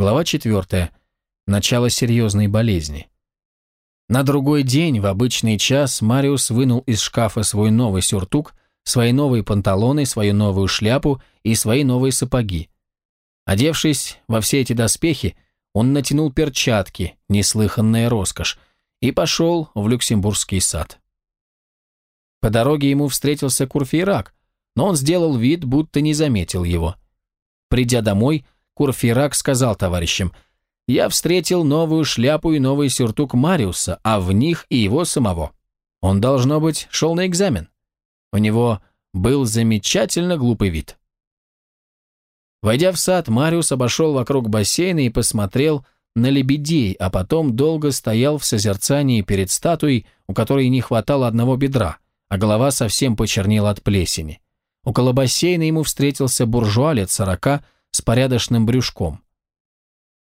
Глава 4. Начало серьезной болезни. На другой день, в обычный час, Мариус вынул из шкафа свой новый сюртук, свои новые панталоны, свою новую шляпу и свои новые сапоги. Одевшись во все эти доспехи, он натянул перчатки, неслыханная роскошь, и пошел в Люксембургский сад. По дороге ему встретился Курфейрак, но он сделал вид, будто не заметил его. Придя домой, Курфейрак сказал товарищам, «Я встретил новую шляпу и новый сюртук Мариуса, а в них и его самого. Он, должно быть, шел на экзамен. У него был замечательно глупый вид». Войдя в сад, Мариус обошел вокруг бассейна и посмотрел на лебедей, а потом долго стоял в созерцании перед статуей, у которой не хватало одного бедра, а голова совсем почернела от плесени. Около бассейна ему встретился буржуа лет сорока с порядочным брюшком.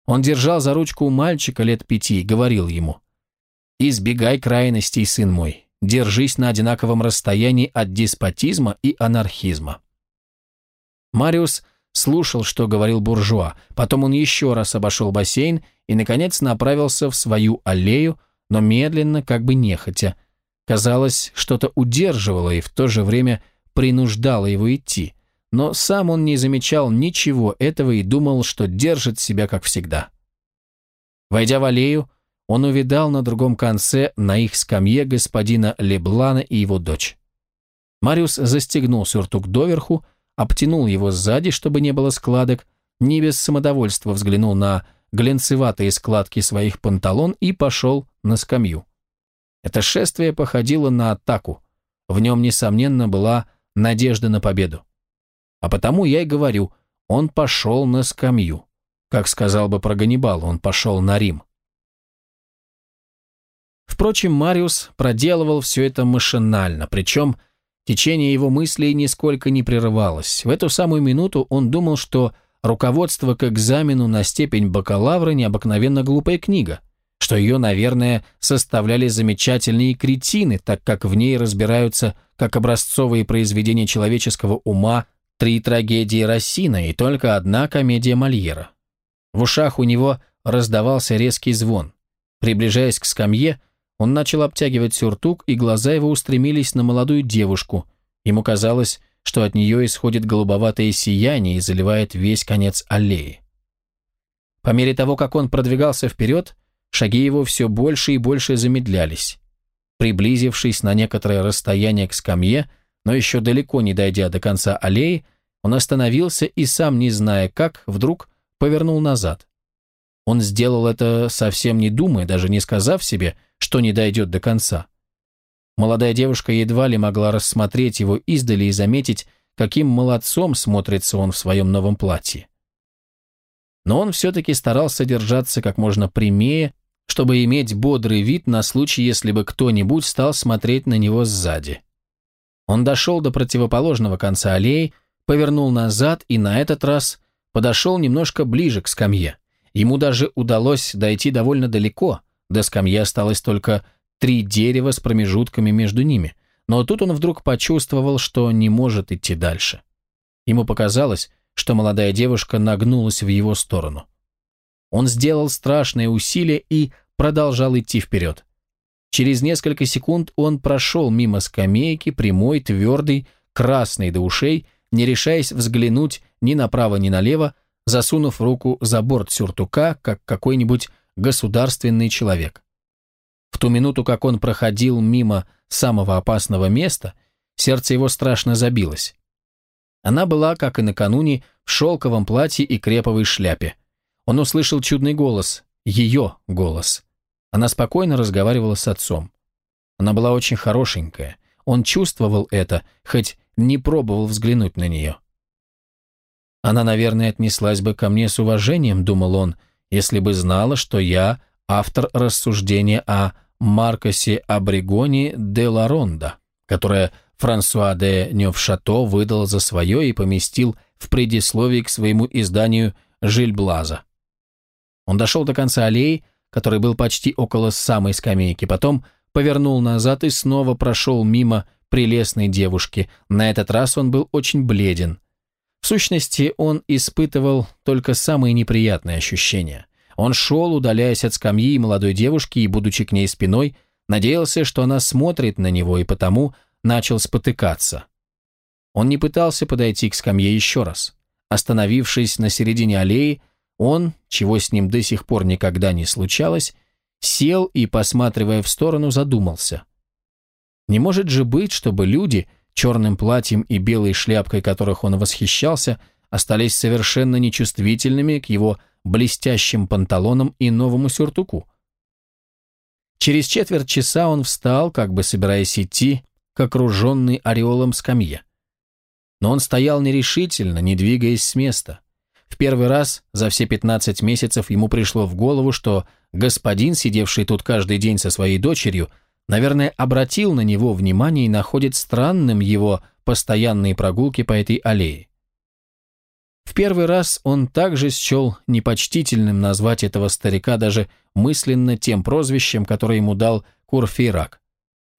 Он держал за ручку мальчика лет пяти и говорил ему, «Избегай крайностей, сын мой, держись на одинаковом расстоянии от деспотизма и анархизма». Мариус слушал, что говорил буржуа, потом он еще раз обошел бассейн и, наконец, направился в свою аллею, но медленно, как бы нехотя. Казалось, что-то удерживало и в то же время принуждало его идти, но сам он не замечал ничего этого и думал, что держит себя как всегда. Войдя в аллею, он увидал на другом конце, на их скамье, господина Леблана и его дочь. Мариус застегнул сюртук доверху, обтянул его сзади, чтобы не было складок, не без самодовольства взглянул на глянцеватые складки своих панталон и пошел на скамью. Это шествие походило на атаку. В нем, несомненно, была надежда на победу. А потому я и говорю, он пошел на скамью. Как сказал бы про Ганнибал, он пошел на Рим. Впрочем, Мариус проделывал все это машинально, причем течение его мыслей нисколько не прерывалось. В эту самую минуту он думал, что руководство к экзамену на степень бакалавра необыкновенно глупая книга, что ее, наверное, составляли замечательные кретины, так как в ней разбираются как образцовые произведения человеческого ума три трагедии Рассина и только одна комедия Мольера. В ушах у него раздавался резкий звон. Приближаясь к скамье, он начал обтягивать сюртук, и глаза его устремились на молодую девушку. Ему казалось, что от нее исходит голубоватое сияние и заливает весь конец аллеи. По мере того, как он продвигался вперед, шаги его все больше и больше замедлялись. Приблизившись на некоторое расстояние к скамье, но еще далеко не дойдя до конца аллеи, он остановился и, сам не зная как, вдруг повернул назад. Он сделал это совсем не думая, даже не сказав себе, что не дойдет до конца. Молодая девушка едва ли могла рассмотреть его издали и заметить, каким молодцом смотрится он в своем новом платье. Но он все-таки старался держаться как можно прямее, чтобы иметь бодрый вид на случай, если бы кто-нибудь стал смотреть на него сзади. Он дошел до противоположного конца аллеи, повернул назад и на этот раз подошел немножко ближе к скамье. Ему даже удалось дойти довольно далеко, до скамьи осталось только три дерева с промежутками между ними, но тут он вдруг почувствовал, что не может идти дальше. Ему показалось, что молодая девушка нагнулась в его сторону. Он сделал страшное усилие и продолжал идти вперед. Через несколько секунд он прошел мимо скамейки, прямой, твердый, красный до ушей, не решаясь взглянуть ни направо, ни налево, засунув руку за борт сюртука, как какой-нибудь государственный человек. В ту минуту, как он проходил мимо самого опасного места, сердце его страшно забилось. Она была, как и накануне, в шелковом платье и креповой шляпе. Он услышал чудный голос, ее голос. Она спокойно разговаривала с отцом. Она была очень хорошенькая. Он чувствовал это, хоть не пробовал взглянуть на нее. Она, наверное, отнеслась бы ко мне с уважением, думал он, если бы знала, что я автор рассуждения о Маркосе Абригоне де Ларонда, которое Франсуа де Невшато выдал за свое и поместил в предисловии к своему изданию «Жильблаза». Он дошел до конца аллеи, который был почти около самой скамейки, потом повернул назад и снова прошел мимо прелестной девушки. На этот раз он был очень бледен. В сущности, он испытывал только самые неприятные ощущения. Он шел, удаляясь от скамьи молодой девушки и, будучи к ней спиной, надеялся, что она смотрит на него и потому начал спотыкаться. Он не пытался подойти к скамье еще раз. Остановившись на середине аллеи, он, чего с ним до сих пор никогда не случалось, сел и, посматривая в сторону, задумался. Не может же быть, чтобы люди, черным платьем и белой шляпкой которых он восхищался, остались совершенно нечувствительными к его блестящим панталонам и новому сюртуку. Через четверть часа он встал, как бы собираясь идти, к окруженный ореолом скамье. Но он стоял нерешительно, не двигаясь с места. В первый раз за все 15 месяцев ему пришло в голову, что господин, сидевший тут каждый день со своей дочерью, наверное, обратил на него внимание и находит странным его постоянные прогулки по этой аллее. В первый раз он также счел непочтительным назвать этого старика даже мысленно тем прозвищем, которое ему дал Курфейрак.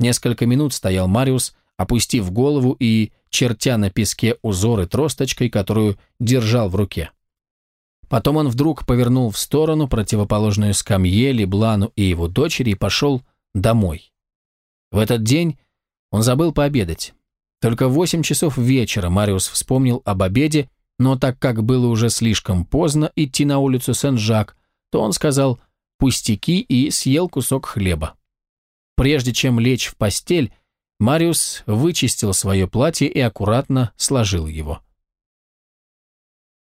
Несколько минут стоял Мариус, опустив голову и чертя на песке узоры тросточкой, которую держал в руке. Потом он вдруг повернул в сторону, противоположную скамье, Леблану и его дочери, и пошел домой. В этот день он забыл пообедать. Только в восемь часов вечера Мариус вспомнил об обеде, но так как было уже слишком поздно идти на улицу Сен-Жак, то он сказал «пустяки» и съел кусок хлеба. Прежде чем лечь в постель, Мариус вычистил свое платье и аккуратно сложил его.